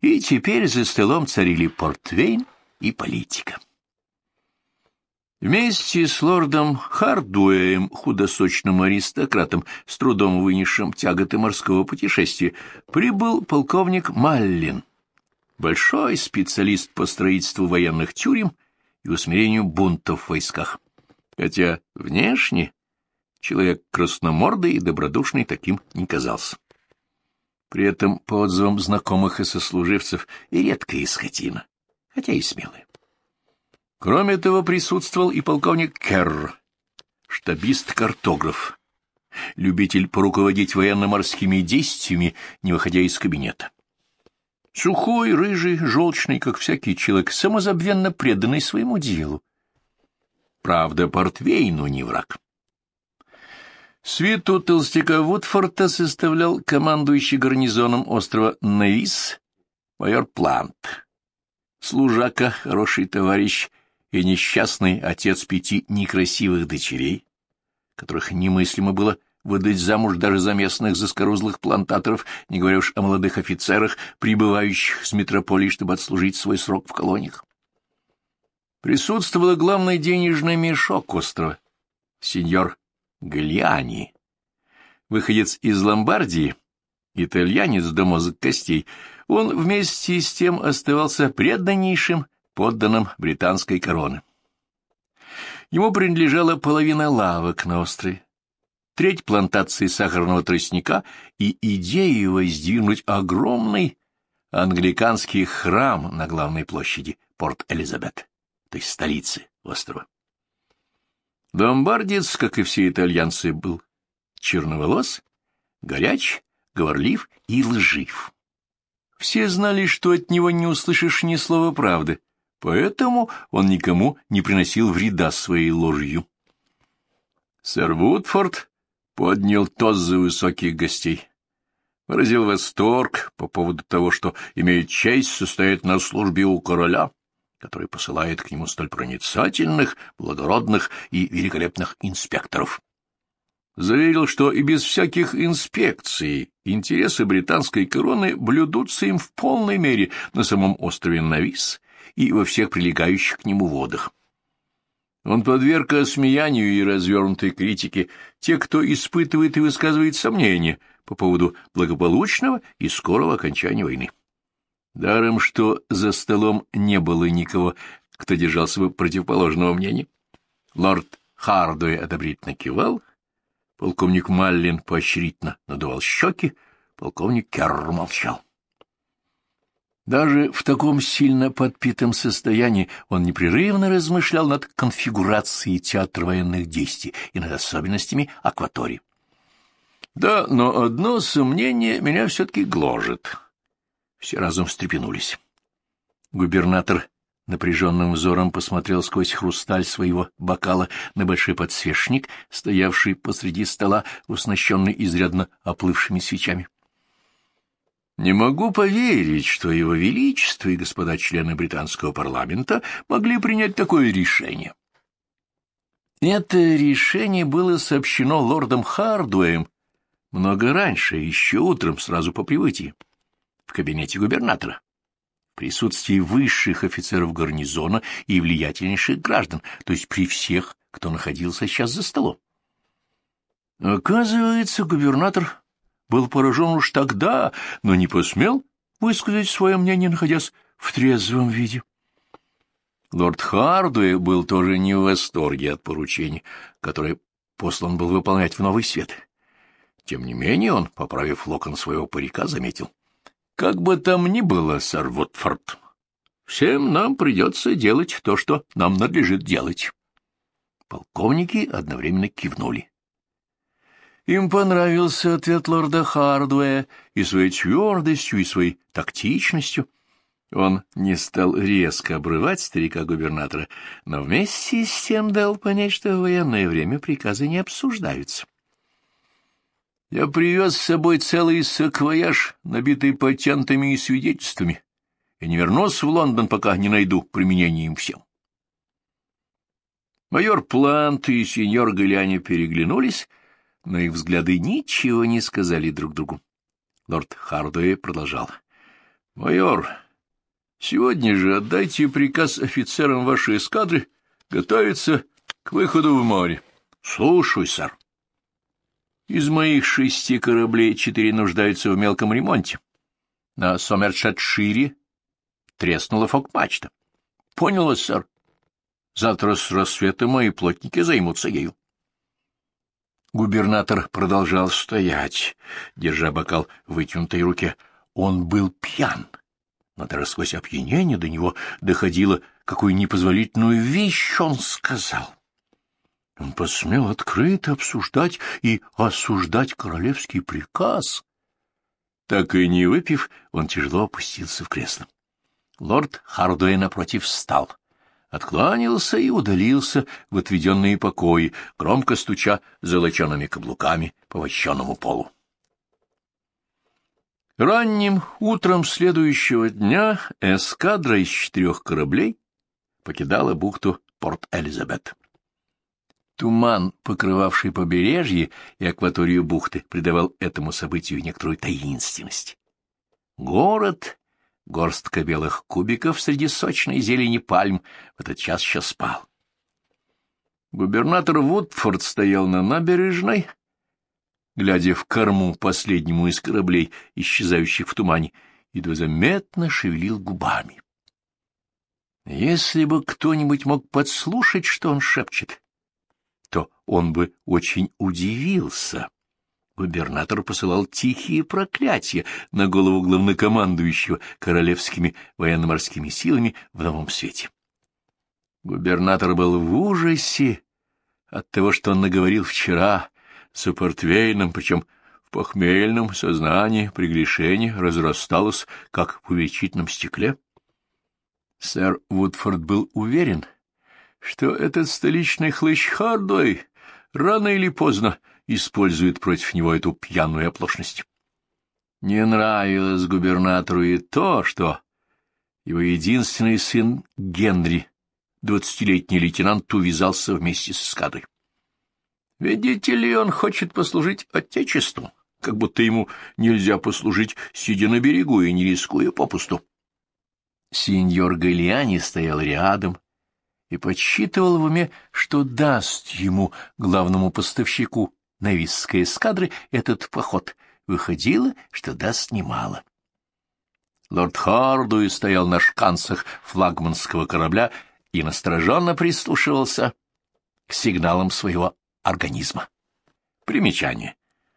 и теперь за столом царили портвейн и политика. Вместе с лордом Хардуэем, худосочным аристократом, с трудом вынесшим тяготы морского путешествия, прибыл полковник Маллин, большой специалист по строительству военных тюрем и усмирению бунтов в войсках. Хотя внешне человек красномордый и добродушный таким не казался. При этом, по отзывам знакомых и сослуживцев, и редкая скотина, хотя и смелая. Кроме того, присутствовал и полковник Керр, штабист-картограф, любитель поруководить военно-морскими действиями, не выходя из кабинета. Сухой, рыжий, желчный, как всякий человек, самозабвенно преданный своему делу. Правда, портвейну не враг. Свиту толстяка Вудфорта составлял командующий гарнизоном острова Невис майор Плант. Служака, хороший товарищ и несчастный отец пяти некрасивых дочерей, которых немыслимо было выдать замуж даже за местных заскорузлых плантаторов, не говоря уж о молодых офицерах, прибывающих с метрополии, чтобы отслужить свой срок в колониях. Присутствовал главный денежный мешок острова, сеньор Галиани, выходец из Ломбардии, итальянец до мозг костей, он вместе с тем оставался преданнейшим подданным британской короны. Ему принадлежала половина лавок на острове, треть плантации сахарного тростника и идея воздвигнуть огромный англиканский храм на главной площади Порт-Элизабет, то есть столицы острова. Ломбардец, как и все итальянцы, был черноволос, горяч, говорлив и лжив. Все знали, что от него не услышишь ни слова правды, поэтому он никому не приносил вреда своей ложью. Сэр Вудфорд поднял тост за высоких гостей, выразил восторг по поводу того, что имеет честь состоять на службе у короля, который посылает к нему столь проницательных, благородных и великолепных инспекторов. Заверил, что и без всяких инспекций интересы британской короны блюдутся им в полной мере на самом острове Навис и во всех прилегающих к нему водах. Он подверг осмеянию и развернутой критике тех, кто испытывает и высказывает сомнения по поводу благополучного и скорого окончания войны. Даром, что за столом не было никого, кто держался бы противоположного мнения. Лорд Хардуэй одобрительно кивал, полковник Маллин поощрительно надувал щеки, полковник Керр молчал. Даже в таком сильно подпитом состоянии он непрерывно размышлял над конфигурацией театра военных действий и над особенностями акватории. Да, но одно сомнение меня все-таки гложет. Все разом встрепенулись. Губернатор напряженным взором посмотрел сквозь хрусталь своего бокала на большой подсвечник, стоявший посреди стола, уснащенный изрядно оплывшими свечами. Не могу поверить, что его величество и господа члены британского парламента могли принять такое решение. Это решение было сообщено лордом Хардуэем много раньше, еще утром, сразу по прибытии, в кабинете губернатора, в присутствии высших офицеров гарнизона и влиятельнейших граждан, то есть при всех, кто находился сейчас за столом. Оказывается, губернатор был поражен уж тогда, но не посмел высказать свое мнение, находясь в трезвом виде. Лорд Хардуэй был тоже не в восторге от поручений, которое послан был выполнять в Новый Свет. Тем не менее он, поправив локон своего парика, заметил. — Как бы там ни было, сэр Вотфорд, всем нам придется делать то, что нам надлежит делать. Полковники одновременно кивнули. Им понравился ответ лорда Хардуэя и своей твердостью, и своей тактичностью. Он не стал резко обрывать старика-губернатора, но вместе с тем дал понять, что в военное время приказы не обсуждаются. Я привез с собой целый саквояж, набитый патентами и свидетельствами, и не вернусь в Лондон, пока не найду применение им всем. Майор Плант и сеньор Галяни переглянулись, но их взгляды ничего не сказали друг другу. Лорд Хардуэй продолжал. — Майор, сегодня же отдайте приказ офицерам вашей эскадры готовиться к выходу в море. — Слушай, сэр. Из моих шести кораблей четыре нуждаются в мелком ремонте. На Сомершатшире треснула фок-мачта. — Понял, сэр. Завтра с рассвета мои плотники займутся ею. Губернатор продолжал стоять, держа бокал в вытянутой руке. Он был пьян, но даже сквозь опьянение до него доходило, какую непозволительную вещь он сказал. Он посмел открыто обсуждать и осуждать королевский приказ. Так и не выпив, он тяжело опустился в кресло. Лорд Хардуэй напротив встал откланялся и удалился в отведенные покои, громко стуча золочеными каблуками по вощенному полу. Ранним утром следующего дня эскадра из четырех кораблей покидала бухту Порт-Элизабет. Туман, покрывавший побережье и акваторию бухты, придавал этому событию некоторую таинственность. Город Горстка белых кубиков среди сочной зелени пальм в этот час еще спал. Губернатор Вудфорд стоял на набережной, глядя в корму последнему из кораблей, исчезающих в тумане, едва заметно шевелил губами. Если бы кто-нибудь мог подслушать, что он шепчет, то он бы очень удивился губернатор посылал тихие проклятия на голову главнокомандующего королевскими военно-морскими силами в новом свете. Губернатор был в ужасе от того, что он наговорил вчера с Портвейном, причем в похмельном сознании прегрешение разрасталось, как в увеличительном стекле. Сэр Вудфорд был уверен, что этот столичный хлыщ Хардой рано или поздно использует против него эту пьяную оплошность. Не нравилось губернатору и то, что его единственный сын Генри, двадцатилетний лейтенант, увязался вместе с эскадрой. Видите ли, он хочет послужить Отечеству, как будто ему нельзя послужить, сидя на берегу и не рискуя попусту. Сеньор Галиани стоял рядом и подсчитывал в уме, что даст ему, главному поставщику, Нависской эскадры этот поход. Выходило, что даст немало. Лорд Хардуи стоял на шканцах флагманского корабля и настороженно прислушивался. к сигналам своего организма. Примечание.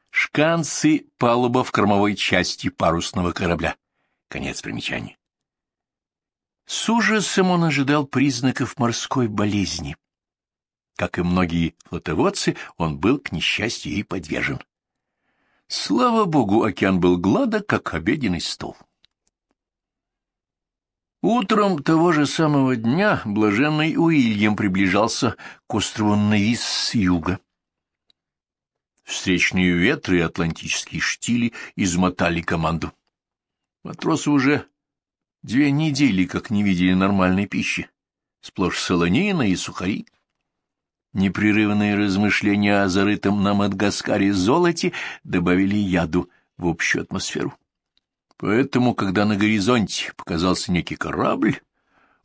Шканцы — палуба в кормовой части парусного корабля. Конец примечания. С ужасом он ожидал признаков морской болезни. Как и многие флотоводцы, он был, к несчастью, ей подвержен. Слава богу, океан был гладок, как обеденный стол. Утром того же самого дня блаженный Уильям приближался к острову Невис с юга. Встречные ветры и атлантические штили измотали команду. Матросы уже две недели как не видели нормальной пищи, сплошь солонина и сухари. Непрерывные размышления о зарытом на Мадагаскаре золоте добавили яду в общую атмосферу. Поэтому, когда на горизонте показался некий корабль,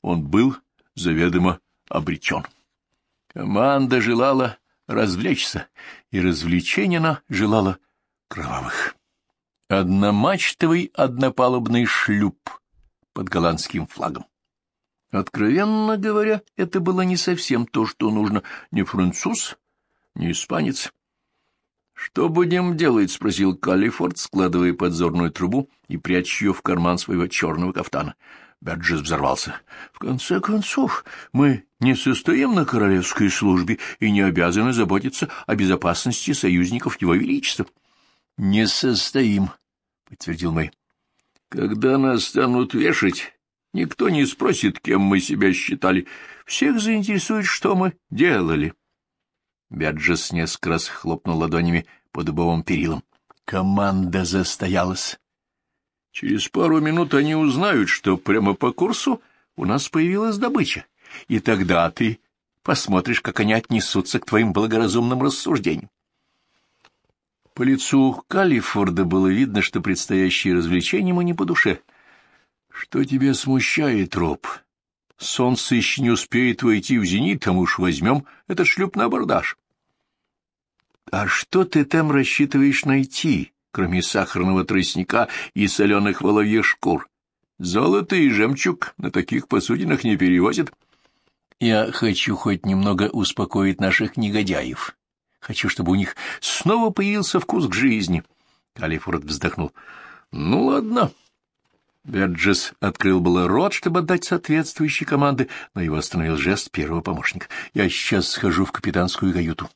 он был заведомо обречен. Команда желала развлечься, и развлечения она желала кровавых. Одномачтовый однопалубный шлюп под голландским флагом. Откровенно говоря, это было не совсем то, что нужно ни француз, ни испанец. «Что будем делать?» — спросил Каллифорд, складывая подзорную трубу и пряча ее в карман своего черного кафтана. Берджес взорвался. «В конце концов, мы не состоим на королевской службе и не обязаны заботиться о безопасности союзников Его Величества». «Не состоим», — подтвердил Мэй. «Когда нас станут вешать, никто не спросит, кем мы себя считали. Всех заинтересует, что мы делали». Берджес несколько раз хлопнул ладонями по дубовым перилам. Команда застоялась. Через пару минут они узнают, что прямо по курсу у нас появилась добыча, и тогда ты посмотришь, как они отнесутся к твоим благоразумным рассуждениям. По лицу Калифорда было видно, что предстоящие развлечения ему не по душе. — Что тебя смущает, Роб? Солнце еще не успеет войти в зенит, а мы уж возьмем этот шлюп на абордаж. А что ты там рассчитываешь найти, кроме сахарного тростника и соленых воловьих шкур? Золото и жемчуг на таких посудинах не перевозят. Я хочу хоть немного успокоить наших негодяев. Хочу, чтобы у них снова появился вкус к жизни. Калифорд вздохнул. Ну, ладно. Берджес открыл было рот, чтобы отдать соответствующие команды, но его остановил жест первого помощника. Я сейчас схожу в капитанскую каюту.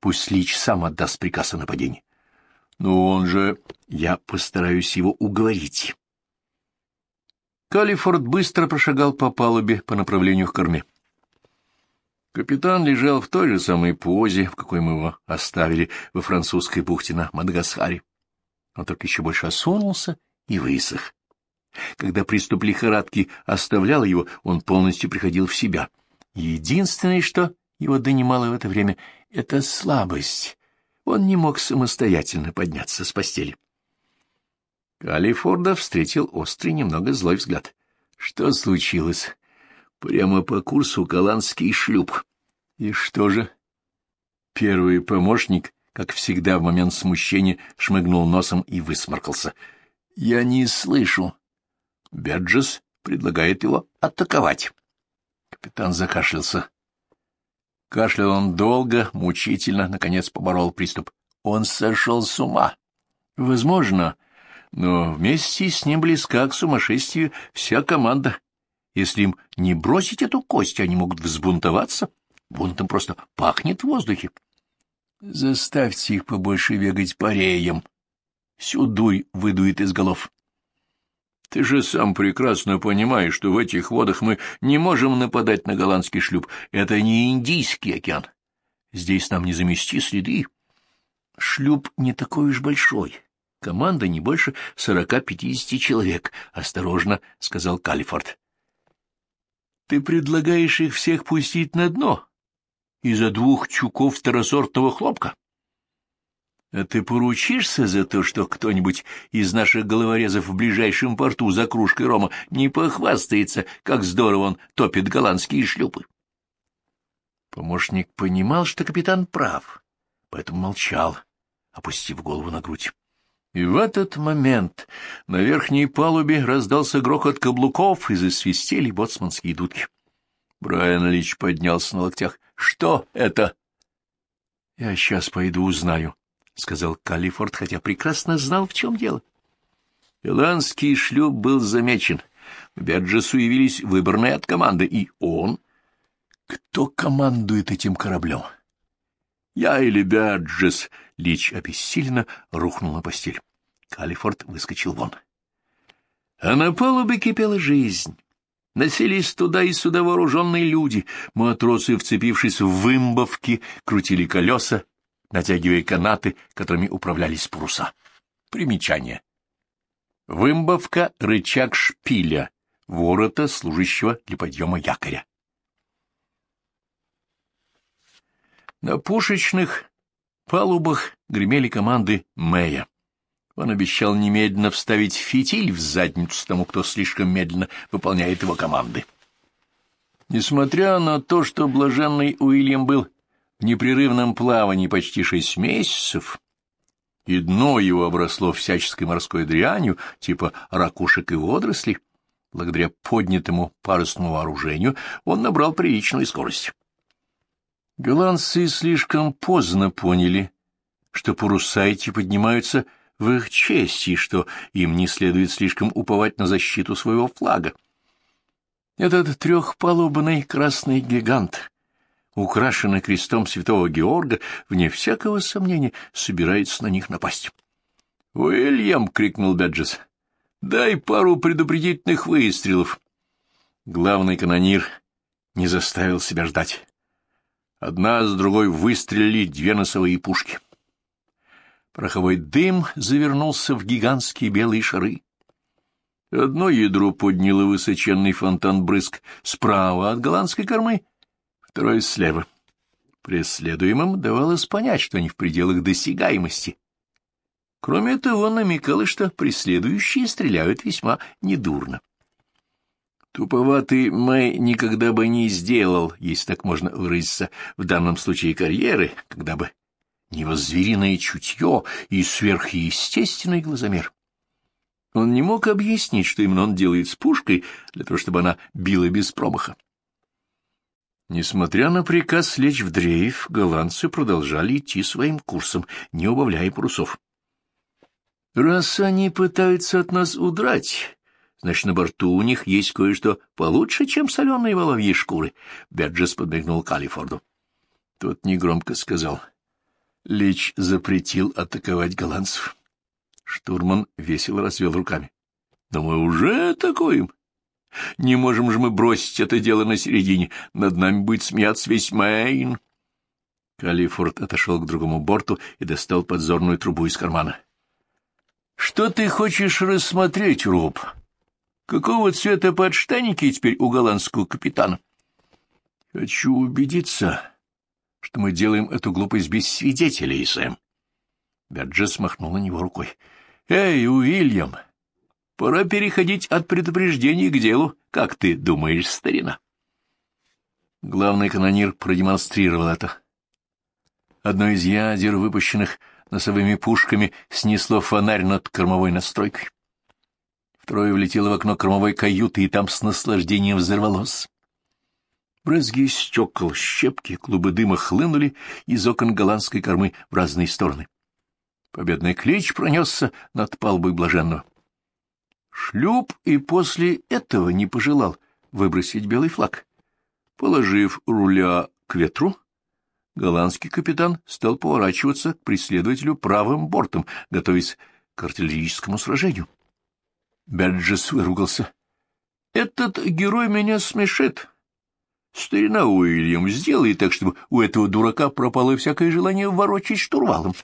Пусть Лич сам отдаст приказ о нападении. Но он же... Я постараюсь его уговорить. Калифорд быстро прошагал по палубе по направлению к корме. Капитан лежал в той же самой позе, в какой мы его оставили во французской бухте на Мадагаскаре. Он только еще больше осунулся и высох. Когда приступ лихорадки оставлял его, он полностью приходил в себя. Единственное, что его донимало в это время, — это слабость. Он не мог самостоятельно подняться с постели. Калифорда встретил острый, немного злой взгляд. Что случилось? Прямо по курсу голландский шлюп. И что же? Первый помощник, как всегда в момент смущения, шмыгнул носом и высморкался. Я не слышу. Берджес предлагает его атаковать. Капитан закашлялся. Кашлял он долго, мучительно, наконец поборол приступ. Он сошел с ума. Возможно, но вместе с ним близка к сумасшествию вся команда. Если им не бросить эту кость, они могут взбунтоваться. Бунтом просто пахнет в воздухе. Заставьте их побольше бегать пареем. Сюдуй выдует из голов. Ты же сам прекрасно понимаешь, что в этих водах мы не можем нападать на голландский шлюп. Это не Индийский океан. Здесь нам не замести следы. Шлюп не такой уж большой. Команда не больше сорока-пятидесяти человек. Осторожно, — сказал Калифорд. Ты предлагаешь их всех пустить на дно из-за двух чуков второсортного хлопка? А ты поручишься за то, что кто-нибудь из наших головорезов в ближайшем порту за кружкой рома не похвастается, как здорово он топит голландские шлюпы? Помощник понимал, что капитан прав, поэтому молчал, опустив голову на грудь. И в этот момент на верхней палубе раздался грохот каблуков и засвистели боцманские дудки. Брайан Лич поднялся на локтях. Что это? — Я сейчас пойду узнаю, — сказал Калифорд, хотя прекрасно знал, в чем дело. Иландский шлюп был замечен. В Берджесу явились выборные от команды, и он... Кто командует этим кораблем? Я или Берджес? Лич обессиленно рухнул на постель. Калифорд выскочил вон. А на палубе кипела жизнь. Носились туда и сюда вооруженные люди. Матросы, вцепившись в вымбовки, крутили колеса, натягивая канаты, которыми управлялись паруса. Примечание. Вымбовка — рычаг шпиля, ворота, служащего для подъема якоря. На пушечных палубах гремели команды Мэя. Он обещал немедленно вставить фитиль в задницу тому, кто слишком медленно выполняет его команды. Несмотря на то, что блаженный Уильям был в непрерывном плавании почти шесть месяцев, и дно его обросло всяческой морской дрянью, типа ракушек и водорослей, благодаря поднятому парусному вооружению он набрал приличную скорость. Голландцы слишком поздно поняли, что паруса эти поднимаются в их честь, и что им не следует слишком уповать на защиту своего флага. Этот трехпалубный красный гигант, украшенный крестом святого Георга, вне всякого сомнения, собирается на них напасть. «Уильям!» — крикнул Беджес. «Дай пару предупредительных выстрелов!» Главный канонир не заставил себя ждать. Одна с другой выстрелили две носовые пушки. Пороховой дым завернулся в гигантские белые шары. Одно ядро подняло высоченный фонтан брызг справа от голландской кормы, второе слева. Преследуемым давалось понять, что они в пределах досягаемости. Кроме того, намекало, что преследующие стреляют весьма недурно. Туповатый Мэй никогда бы не сделал, если так можно выразиться, в данном случае карьеры, когда бы не его звериное чутье и сверхъестественный глазомер. Он не мог объяснить, что именно он делает с пушкой, для того, чтобы она била без промаха. Несмотря на приказ лечь в дрейф, голландцы продолжали идти своим курсом, не убавляя парусов. «Раз они пытаются от нас удрать, значит, на борту у них есть кое-что получше, чем соленые воловьи шкуры», — Берджес подмигнул Калифорду. Тот негромко сказал — Лич запретил атаковать голландцев. Штурман весело развел руками. — Да мы уже атакуем. Не можем же мы бросить это дело на середине. Над нами будет смеяться весь Мэйн. Калифорд отошел к другому борту и достал подзорную трубу из кармана. — Что ты хочешь рассмотреть, Роб? Какого цвета подштанники теперь у голландского капитана? — Хочу убедиться, что мы делаем эту глупость без свидетелей, Сэм. Берджес махнул на него рукой. — Эй, Уильям, пора переходить от предупреждений к делу, как ты думаешь, старина? Главный канонир продемонстрировал это. Одно из ядер, выпущенных носовыми пушками, снесло фонарь над кормовой настройкой. Второе влетело в окно кормовой каюты, и там с наслаждением взорвалось. Брызги стекол, щепки, клубы дыма хлынули из окон голландской кормы в разные стороны. Победный клич пронесся над палубой блаженного. Шлюп и после этого не пожелал выбросить белый флаг. Положив руля к ветру, голландский капитан стал поворачиваться к преследователю правым бортом, готовясь к артиллерийскому сражению. Берджес выругался. — Этот герой меня смешит. Старина Уильям, сделай так, чтобы у этого дурака пропало всякое желание ворочать штурвалом.